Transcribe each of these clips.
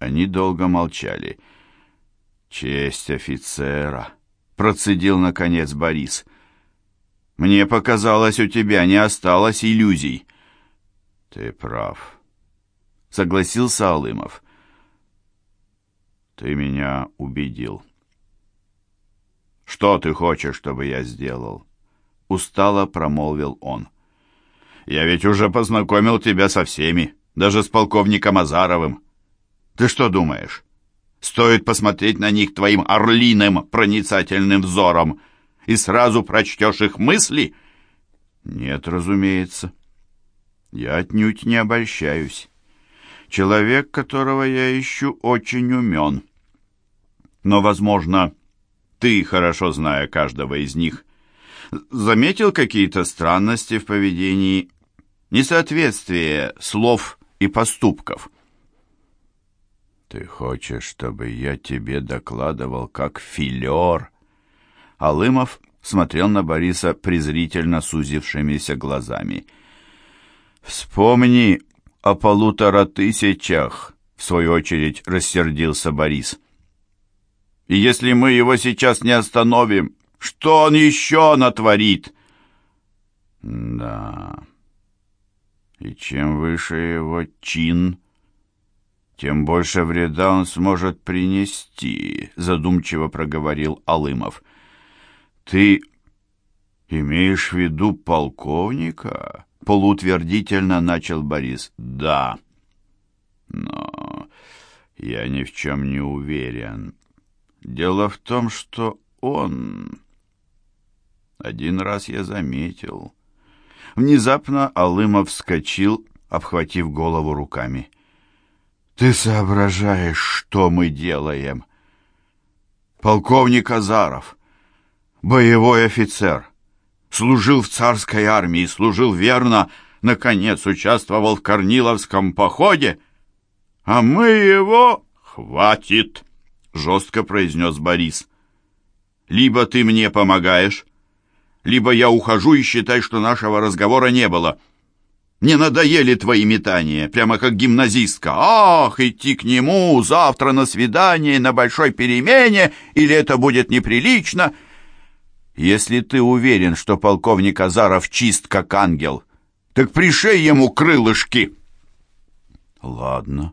Они долго молчали. «Честь офицера!» — процедил, наконец, Борис. «Мне показалось, у тебя не осталось иллюзий». «Ты прав», — согласился Алымов. «Ты меня убедил». «Что ты хочешь, чтобы я сделал?» Устало промолвил он. «Я ведь уже познакомил тебя со всеми, даже с полковником Азаровым. Ты что думаешь? Стоит посмотреть на них твоим орлиным проницательным взором, и сразу прочтешь их мысли?» «Нет, разумеется. Я отнюдь не обольщаюсь. Человек, которого я ищу, очень умен. Но, возможно, ты, хорошо зная каждого из них, заметил какие-то странности в поведении, несоответствие слов и поступков. Ты хочешь, чтобы я тебе докладывал, как филер? Алымов смотрел на Бориса презрительно сузившимися глазами. «Вспомни о полутора тысячах», — в свою очередь рассердился Борис. И если мы его сейчас не остановим, что он еще натворит? Да. И чем выше его чин, тем больше вреда он сможет принести, задумчиво проговорил Алымов. Ты имеешь в виду полковника? Полутвердительно начал Борис. Да. Но я ни в чем не уверен. Дело в том, что он... Один раз я заметил. Внезапно Алымов вскочил, обхватив голову руками. «Ты соображаешь, что мы делаем?» «Полковник Азаров, боевой офицер, служил в царской армии, служил верно, наконец участвовал в Корниловском походе, а мы его... Хватит!» — жестко произнес Борис. «Либо ты мне помогаешь, либо я ухожу и считай, что нашего разговора не было. Не надоели твои метания, прямо как гимназистка. Ах, идти к нему завтра на свидание, на большой перемене, или это будет неприлично?» «Если ты уверен, что полковник Азаров чист, как ангел, так пришей ему крылышки!» «Ладно»,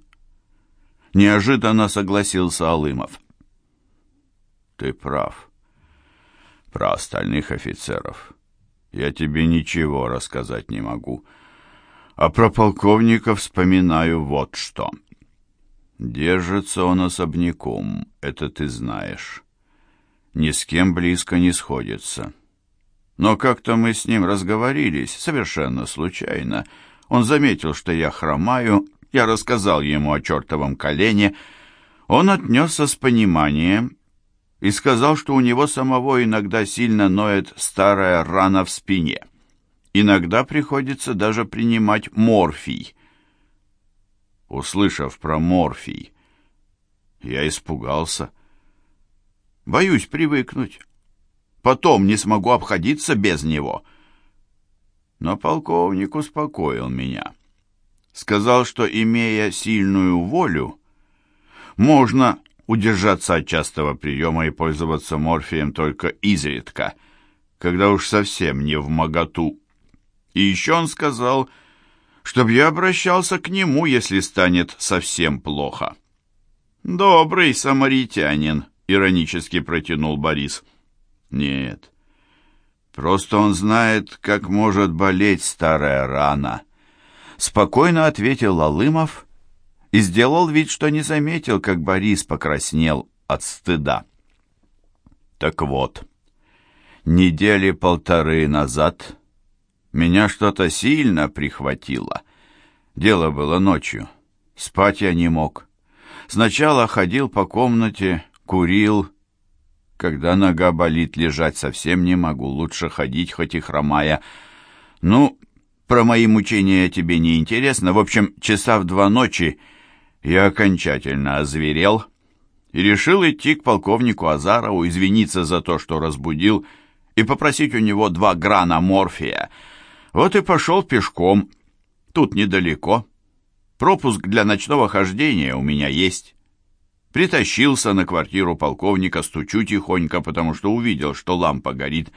Неожиданно согласился Алымов. Ты прав. Про остальных офицеров я тебе ничего рассказать не могу. А про полковника вспоминаю вот что. Держится он особняком, это ты знаешь. Ни с кем близко не сходится. Но как-то мы с ним разговорились, совершенно случайно. Он заметил, что я хромаю, я рассказал ему о чертовом колене. Он отнесся с пониманием и сказал, что у него самого иногда сильно ноет старая рана в спине. Иногда приходится даже принимать морфий. Услышав про морфий, я испугался. Боюсь привыкнуть. Потом не смогу обходиться без него. Но полковник успокоил меня сказал, что, имея сильную волю, можно удержаться от частого приема и пользоваться морфием только изредка, когда уж совсем не в моготу. И еще он сказал, чтобы я обращался к нему, если станет совсем плохо. «Добрый самаритянин», — иронически протянул Борис. «Нет, просто он знает, как может болеть старая рана» спокойно ответил Алымов и сделал вид, что не заметил, как Борис покраснел от стыда. Так вот, недели полторы назад меня что-то сильно прихватило. Дело было ночью. Спать я не мог. Сначала ходил по комнате, курил. Когда нога болит, лежать совсем не могу. Лучше ходить, хоть и хромая. Ну, про мои мучения тебе не интересно. В общем, часа в два ночи я окончательно озверел и решил идти к полковнику Азарову, извиниться за то, что разбудил, и попросить у него два грана морфия. Вот и пошел пешком. Тут недалеко. Пропуск для ночного хождения у меня есть. Притащился на квартиру полковника, стучу тихонько, потому что увидел, что лампа горит.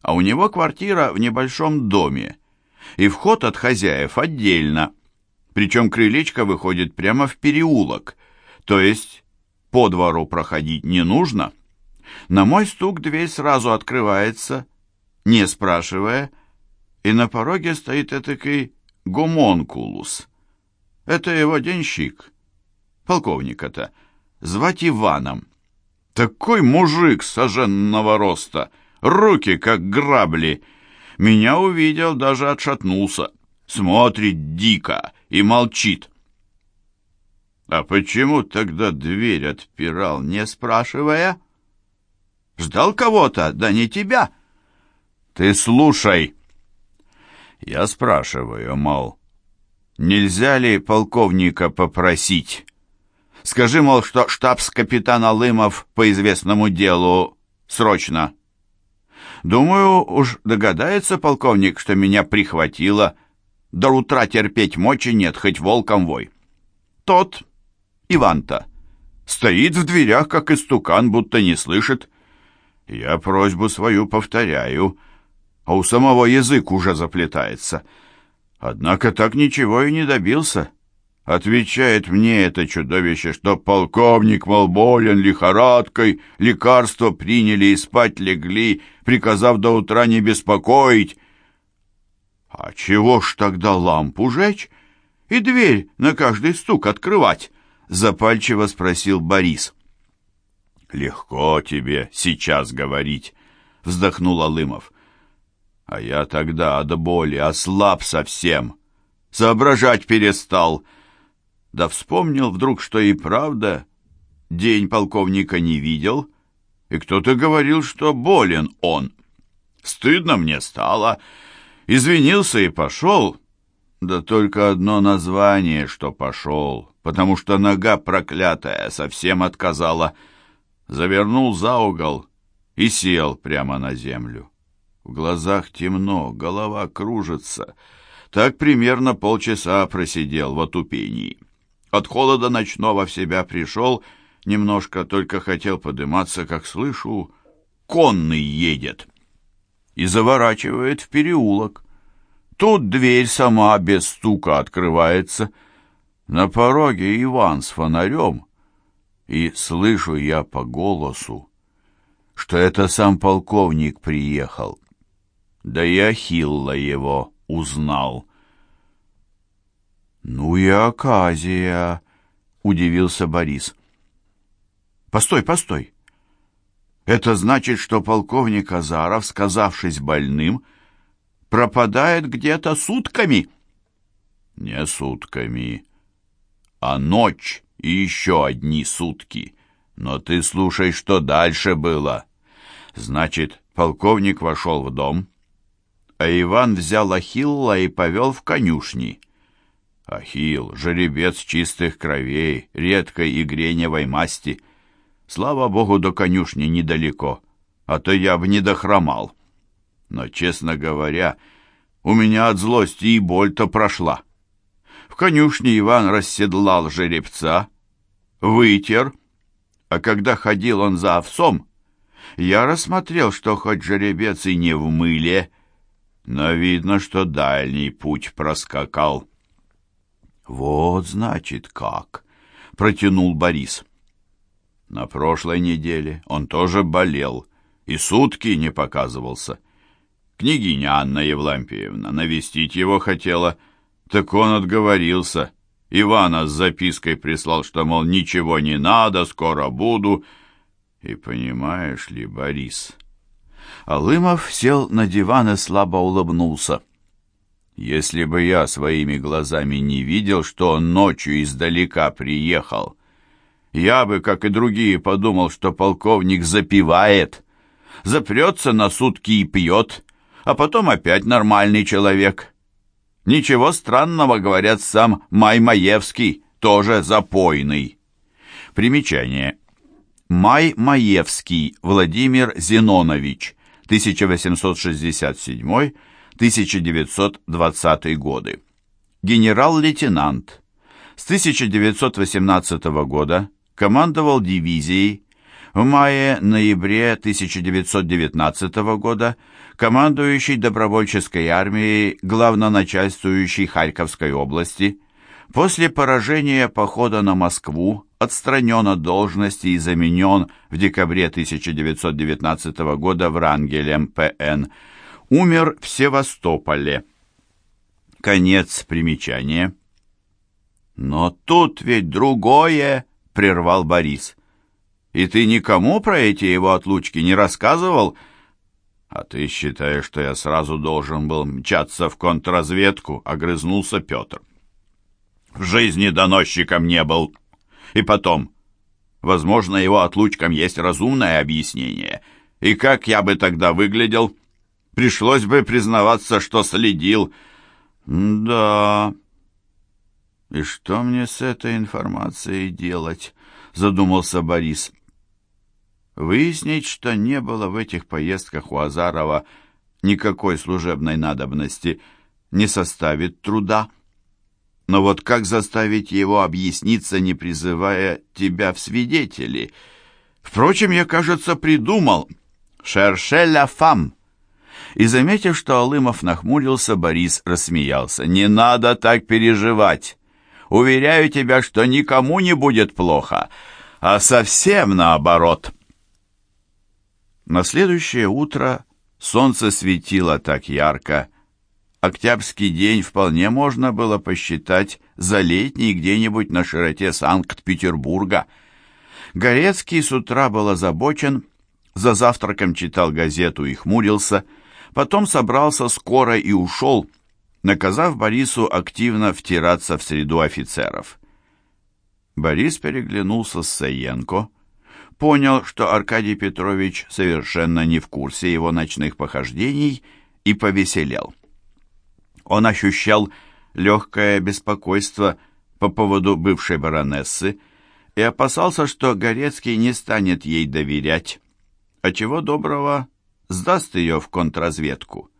А у него квартира в небольшом доме, и вход от хозяев отдельно. Причем крылечко выходит прямо в переулок, то есть по двору проходить не нужно. На мой стук дверь сразу открывается, не спрашивая, и на пороге стоит этакий гомонкулус. Это его денщик, полковника-то, звать Иваном. Такой мужик соженного роста, руки как грабли. Меня увидел, даже отшатнулся. Смотрит дико и молчит. А почему тогда дверь отпирал, не спрашивая? Ждал кого-то, да не тебя. Ты слушай. Я спрашиваю, мол, нельзя ли полковника попросить? Скажи, мол, что штабс-капитан Алымов по известному делу срочно. Думаю, уж догадается полковник, что меня прихватило. До утра терпеть мочи нет, хоть волком вой. Тот, Иван-то, стоит в дверях, как истукан, будто не слышит. Я просьбу свою повторяю, а у самого язык уже заплетается. Однако так ничего и не добился. Отвечает мне это чудовище, что полковник, мол, болен лихорадкой, лекарство приняли и спать легли, приказав до утра не беспокоить. А чего ж тогда лампу жечь и дверь на каждый стук открывать? Запальчиво спросил Борис. Легко тебе сейчас говорить, вздохнул Алымов. А я тогда от боли ослаб совсем, соображать перестал. Да вспомнил вдруг, что и правда день полковника не видел, и кто-то говорил, что болен он. Стыдно мне стало, извинился и пошел. Да только одно название, что пошел, потому что нога проклятая совсем отказала. Завернул за угол и сел прямо на землю. В глазах темно, голова кружится. Так примерно полчаса просидел в отупении. От холода ночного в себя пришел, немножко только хотел подниматься, как слышу, конный едет и заворачивает в переулок. Тут дверь сама без стука открывается. На пороге Иван с фонарем, и слышу я по голосу, что это сам полковник приехал. Да и Ахилла его узнал. «Ну и оказия!» — удивился Борис. «Постой, постой! Это значит, что полковник Азаров, сказавшись больным, пропадает где-то сутками?» «Не сутками, а ночь и еще одни сутки. Но ты слушай, что дальше было. Значит, полковник вошел в дом, а Иван взял Ахилла и повел в конюшни». Ахилл, жеребец чистых кровей, редкой и греневой масти. Слава богу, до конюшни недалеко, а то я бы не дохромал. Но, честно говоря, у меня от злости и боль-то прошла. В конюшне Иван расседлал жеребца, вытер, а когда ходил он за овсом, я рассмотрел, что хоть жеребец и не в мыле, но видно, что дальний путь проскакал. «Вот, значит, как!» — протянул Борис. На прошлой неделе он тоже болел и сутки не показывался. Княгиня Анна Евлампиевна навестить его хотела, так он отговорился. Ивана с запиской прислал, что, мол, ничего не надо, скоро буду. И понимаешь ли, Борис... Алымов сел на диван и слабо улыбнулся. Если бы я своими глазами не видел, что он ночью издалека приехал, я бы, как и другие, подумал, что полковник запивает, запрется на сутки и пьет, а потом опять нормальный человек. Ничего странного, говорят, сам Маймаевский, тоже запойный. Примечание. Май Маевский Владимир Зенонович, 1867 1920 годы. Генерал-лейтенант. С 1918 года командовал дивизией. В мае-ноябре 1919 года командующий добровольческой армией, главноначальствующий Харьковской области, после поражения похода на Москву отстранен от должности и заменен в декабре 1919 года Врангелем П.Н. Умер в Севастополе. Конец примечания. «Но тут ведь другое!» — прервал Борис. «И ты никому про эти его отлучки не рассказывал?» «А ты считаешь, что я сразу должен был мчаться в контрразведку?» — огрызнулся Петр. «В жизни доносчиком не был. И потом, возможно, его отлучкам есть разумное объяснение. И как я бы тогда выглядел? Пришлось бы признаваться, что следил». «Да», «И что мне с этой информацией делать?» — задумался Борис. Выяснить, что не было в этих поездках у Азарова никакой служебной надобности, не составит труда. Но вот как заставить его объясниться, не призывая тебя в свидетели? Впрочем, я, кажется, придумал. «Шершеля фам!» И, заметив, что Алымов нахмурился, Борис рассмеялся. «Не надо так переживать!» Уверяю тебя, что никому не будет плохо, а совсем наоборот. На следующее утро солнце светило так ярко. Октябрьский день вполне можно было посчитать за летний где-нибудь на широте Санкт-Петербурга. Горецкий с утра был озабочен, за завтраком читал газету и хмурился, потом собрался скоро и ушел, наказав Борису активно втираться в среду офицеров. Борис переглянулся с Саенко, понял, что Аркадий Петрович совершенно не в курсе его ночных похождений и повеселел. Он ощущал легкое беспокойство по поводу бывшей баронессы и опасался, что Горецкий не станет ей доверять, а чего доброго сдаст ее в контрразведку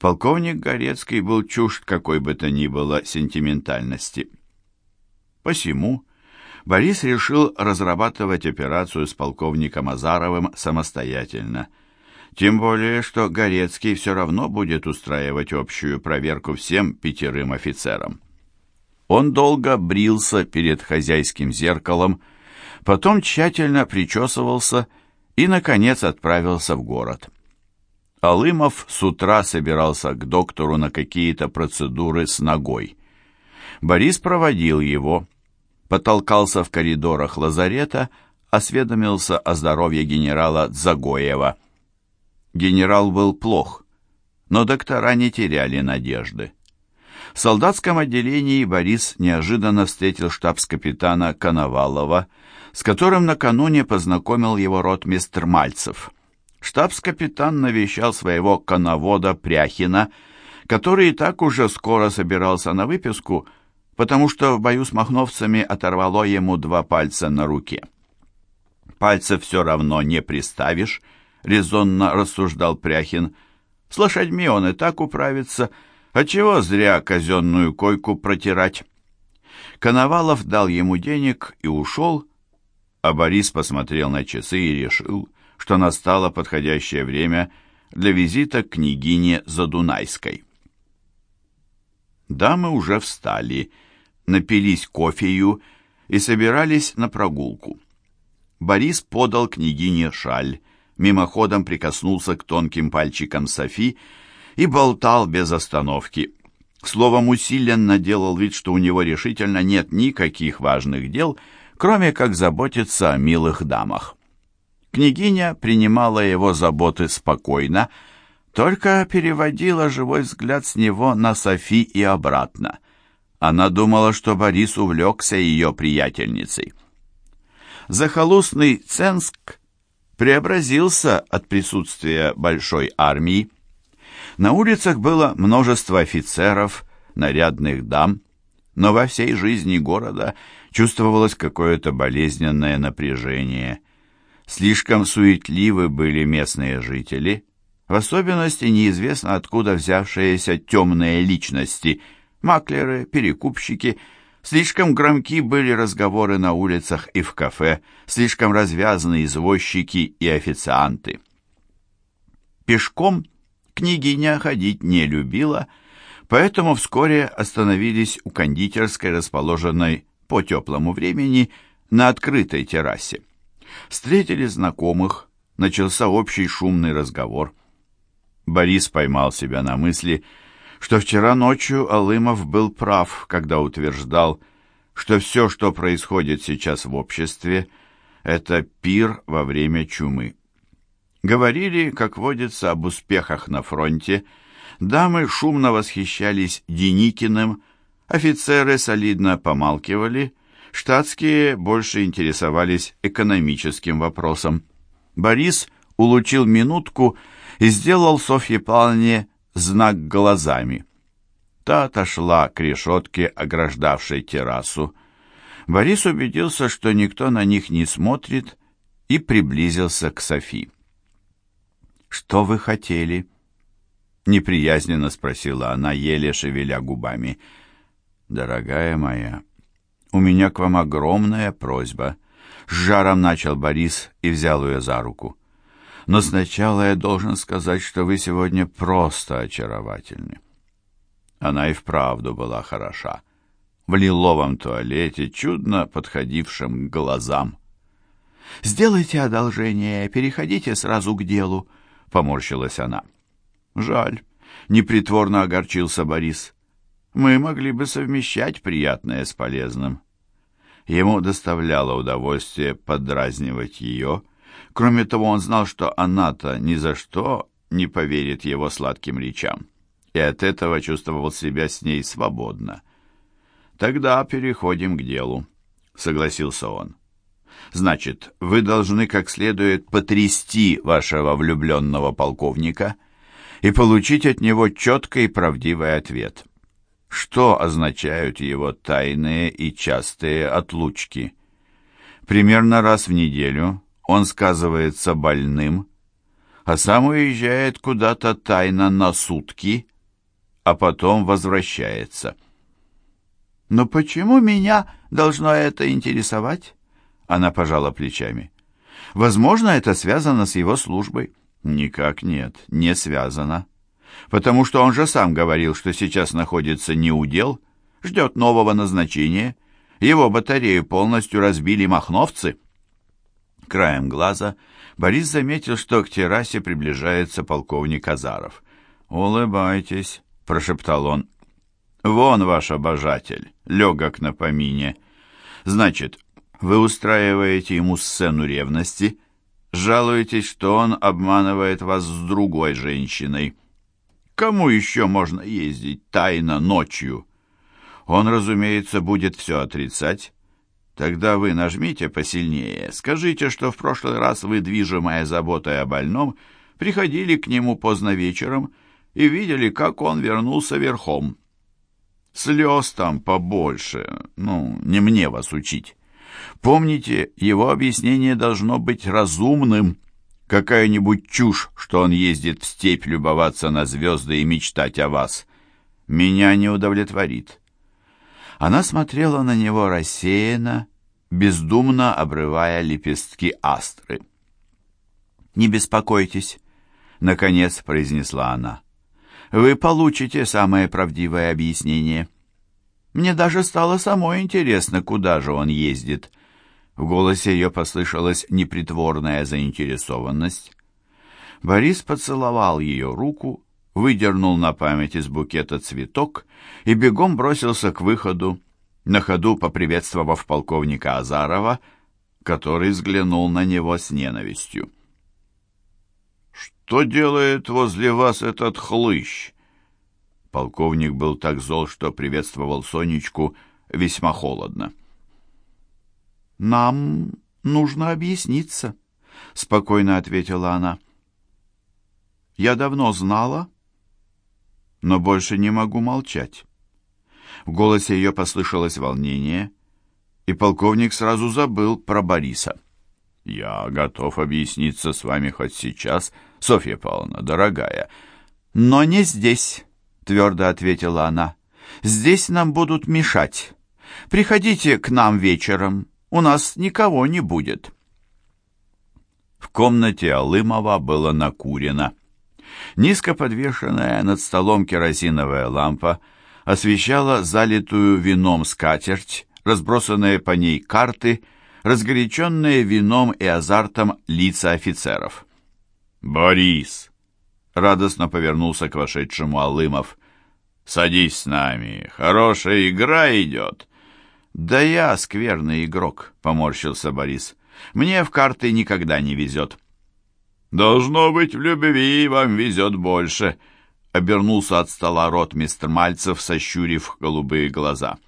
полковник Горецкий был чужд какой бы то ни было сентиментальности. Посему Борис решил разрабатывать операцию с полковником Азаровым самостоятельно. Тем более, что Горецкий все равно будет устраивать общую проверку всем пятерым офицерам. Он долго брился перед хозяйским зеркалом, потом тщательно причесывался и, наконец, отправился в город. Алымов с утра собирался к доктору на какие-то процедуры с ногой. Борис проводил его, потолкался в коридорах лазарета, осведомился о здоровье генерала Загоева. Генерал был плох, но доктора не теряли надежды. В солдатском отделении Борис неожиданно встретил штабс-капитана Коновалова, с которым накануне познакомил его ротмистр Мальцев штабс-капитан навещал своего коновода Пряхина, который и так уже скоро собирался на выписку, потому что в бою с махновцами оторвало ему два пальца на руке. «Пальца все равно не приставишь», — резонно рассуждал Пряхин. «С лошадьми он и так управится, а чего зря казенную койку протирать?» Коновалов дал ему денег и ушел, а Борис посмотрел на часы и решил, что настало подходящее время для визита к княгине Задунайской. Дамы уже встали, напились кофею и собирались на прогулку. Борис подал княгине шаль, мимоходом прикоснулся к тонким пальчикам Софи и болтал без остановки. Словом, усиленно делал вид, что у него решительно нет никаких важных дел, кроме как заботиться о милых дамах. Княгиня принимала его заботы спокойно, только переводила живой взгляд с него на Софи и обратно. Она думала, что Борис увлекся ее приятельницей. Захолустный Ценск преобразился от присутствия большой армии. На улицах было множество офицеров, нарядных дам, но во всей жизни города чувствовалось какое-то болезненное напряжение – Слишком суетливы были местные жители, в особенности неизвестно откуда взявшиеся темные личности, маклеры, перекупщики, Слишком громки были разговоры на улицах и в кафе, слишком развязаны извозчики и официанты. Пешком княгиня ходить не любила, поэтому вскоре остановились у кондитерской, расположенной по теплому времени на открытой террасе. Встретили знакомых, начался общий шумный разговор. Борис поймал себя на мысли, что вчера ночью Алымов был прав, когда утверждал, что все, что происходит сейчас в обществе, это пир во время чумы. Говорили, как водится, об успехах на фронте, дамы шумно восхищались Деникиным, офицеры солидно помалкивали, штатские больше интересовались экономическим вопросом. Борис улучил минутку и сделал Софье Павловне знак глазами. Та отошла к решетке, ограждавшей террасу. Борис убедился, что никто на них не смотрит, и приблизился к Софи. «Что вы хотели?» Неприязненно спросила она, еле шевеля губами. «Дорогая моя, у меня к вам огромная просьба». С жаром начал Борис и взял ее за руку но сначала я должен сказать, что вы сегодня просто очаровательны». Она и вправду была хороша. В лиловом туалете, чудно подходившем к глазам. «Сделайте одолжение, переходите сразу к делу», — поморщилась она. «Жаль», — непритворно огорчился Борис. «Мы могли бы совмещать приятное с полезным». Ему доставляло удовольствие подразнивать ее, — Кроме того, он знал, что она-то ни за что не поверит его сладким речам, и от этого чувствовал себя с ней свободно. «Тогда переходим к делу», — согласился он. «Значит, вы должны как следует потрясти вашего влюбленного полковника и получить от него четкий и правдивый ответ. Что означают его тайные и частые отлучки?» Примерно раз в неделю он сказывается больным, а сам уезжает куда-то тайно на сутки, а потом возвращается. «Но почему меня должно это интересовать?» Она пожала плечами. «Возможно, это связано с его службой». «Никак нет, не связано. Потому что он же сам говорил, что сейчас находится не у дел, ждет нового назначения. Его батарею полностью разбили махновцы». Краем глаза Борис заметил, что к террасе приближается полковник Азаров. «Улыбайтесь», — прошептал он. «Вон ваш обожатель, легок на помине. Значит, вы устраиваете ему сцену ревности, жалуетесь, что он обманывает вас с другой женщиной. Кому еще можно ездить тайно ночью?» Он, разумеется, будет все отрицать, Тогда вы нажмите посильнее. Скажите, что в прошлый раз вы, движимая заботой о больном, приходили к нему поздно вечером и видели, как он вернулся верхом. Слез там побольше. Ну, не мне вас учить. Помните, его объяснение должно быть разумным. Какая-нибудь чушь, что он ездит в степь любоваться на звезды и мечтать о вас. Меня не удовлетворит. Она смотрела на него рассеянно, бездумно обрывая лепестки астры. «Не беспокойтесь», — наконец произнесла она. «Вы получите самое правдивое объяснение. Мне даже стало самой интересно, куда же он ездит». В голосе ее послышалась непритворная заинтересованность. Борис поцеловал ее руку, выдернул на память из букета цветок и бегом бросился к выходу, на ходу поприветствовав полковника Азарова, который взглянул на него с ненавистью. «Что делает возле вас этот хлыщ?» Полковник был так зол, что приветствовал Сонечку весьма холодно. «Нам нужно объясниться», — спокойно ответила она. «Я давно знала, но больше не могу молчать. В голосе ее послышалось волнение, и полковник сразу забыл про Бориса. «Я готов объясниться с вами хоть сейчас, Софья Павловна, дорогая». «Но не здесь», — твердо ответила она. «Здесь нам будут мешать. Приходите к нам вечером, у нас никого не будет». В комнате Алымова было накурено. Низко подвешенная над столом керосиновая лампа освещала залитую вином скатерть, разбросанные по ней карты, разгоряченные вином и азартом лица офицеров. «Борис!» — радостно повернулся к вошедшему Алымов. «Садись с нами, хорошая игра идет». «Да я скверный игрок», — поморщился Борис. «Мне в карты никогда не везет». «Должно быть, в любви вам везет больше», — обернулся от стола рот мистер Мальцев, сощурив голубые глаза.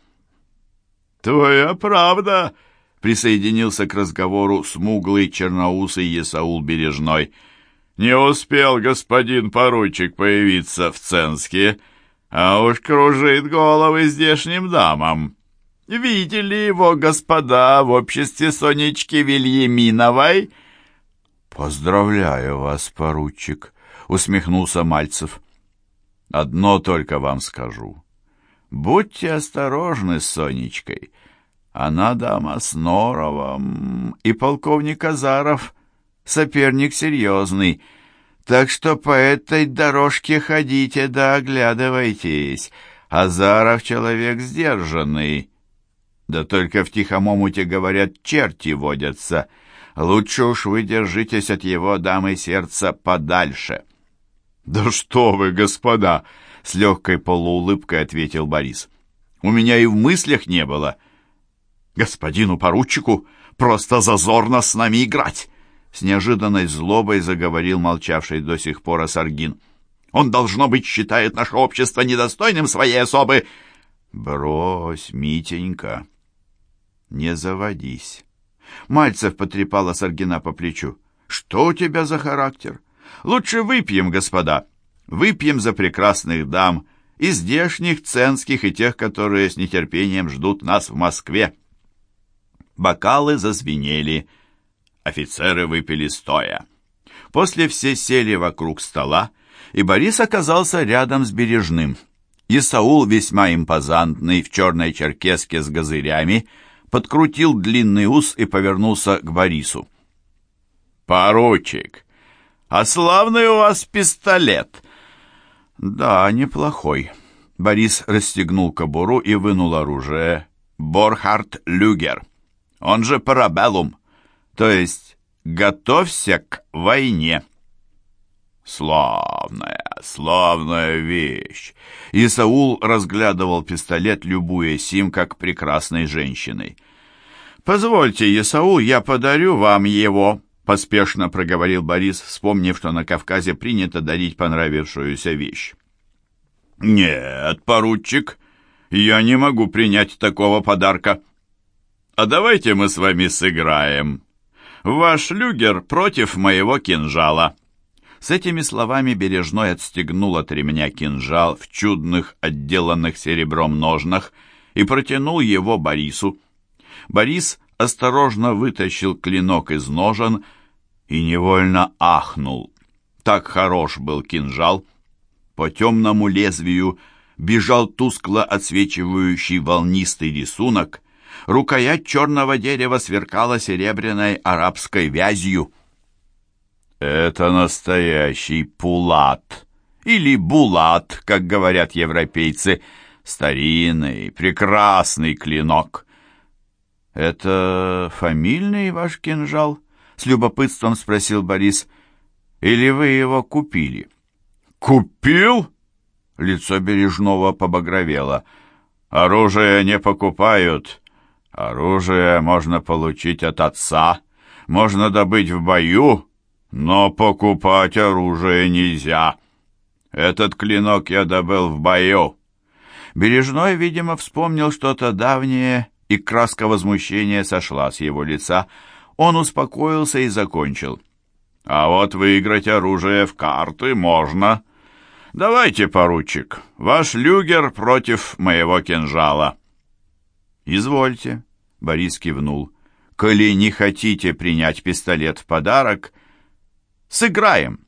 «Твоя правда», — присоединился к разговору смуглый черноусый Есаул Бережной. «Не успел господин поручик появиться в Ценске, а уж кружит головы здешним дамам. Видели его господа в обществе Сонечки Вильяминовой?» «Поздравляю вас, поручик», — усмехнулся Мальцев. «Одно только вам скажу. Будьте осторожны с Сонечкой. Она дама с Норовом, и полковник Азаров соперник серьезный. Так что по этой дорожке ходите да оглядывайтесь. Азаров человек сдержанный. Да только в тихом омуте, говорят, черти водятся». Лучше уж вы держитесь от его дамы сердца подальше». «Да что вы, господа!» — с легкой полуулыбкой ответил Борис. «У меня и в мыслях не было. Господину поручику просто зазорно с нами играть!» С неожиданной злобой заговорил молчавший до сих пор Асаргин. «Он, должно быть, считает наше общество недостойным своей особы!» «Брось, Митенька, не заводись!» Мальцев потрепала Саргина по плечу. «Что у тебя за характер? Лучше выпьем, господа. Выпьем за прекрасных дам, и здешних, ценских, и тех, которые с нетерпением ждут нас в Москве». Бокалы зазвенели. Офицеры выпили стоя. После все сели вокруг стола, и Борис оказался рядом с Бережным. Исаул, весьма импозантный, в черной черкеске с газырями, подкрутил длинный ус и повернулся к Борису. «Поручик, а славный у вас пистолет!» «Да, неплохой». Борис расстегнул кобуру и вынул оружие. «Борхард Люгер, он же Парабеллум, то есть готовься к войне». «Славная, славная вещь!» Исаул разглядывал пистолет, любуясь им, как прекрасной женщиной. «Позвольте, Исаул, я подарю вам его», — поспешно проговорил Борис, вспомнив, что на Кавказе принято дарить понравившуюся вещь. «Нет, поручик, я не могу принять такого подарка. А давайте мы с вами сыграем. Ваш люгер против моего кинжала». С этими словами Бережной отстегнул от ремня кинжал в чудных, отделанных серебром ножнах и протянул его Борису. Борис осторожно вытащил клинок из ножен и невольно ахнул. Так хорош был кинжал. По темному лезвию бежал тускло отсвечивающий волнистый рисунок. Рукоять черного дерева сверкала серебряной арабской вязью. Это настоящий пулат, или булат, как говорят европейцы, старинный, прекрасный клинок. «Это фамильный ваш кинжал?» — с любопытством спросил Борис. «Или вы его купили?» «Купил?» Лицо Бережного побагровело. «Оружие не покупают. Оружие можно получить от отца, можно добыть в бою, но покупать оружие нельзя. Этот клинок я добыл в бою. Бережной, видимо, вспомнил что-то давнее, и краска возмущения сошла с его лица. Он успокоился и закончил. А вот выиграть оружие в карты можно. Давайте, поручик, ваш люгер против моего кинжала. Извольте, Борис кивнул. Коли не хотите принять пистолет в подарок, Сыграем!»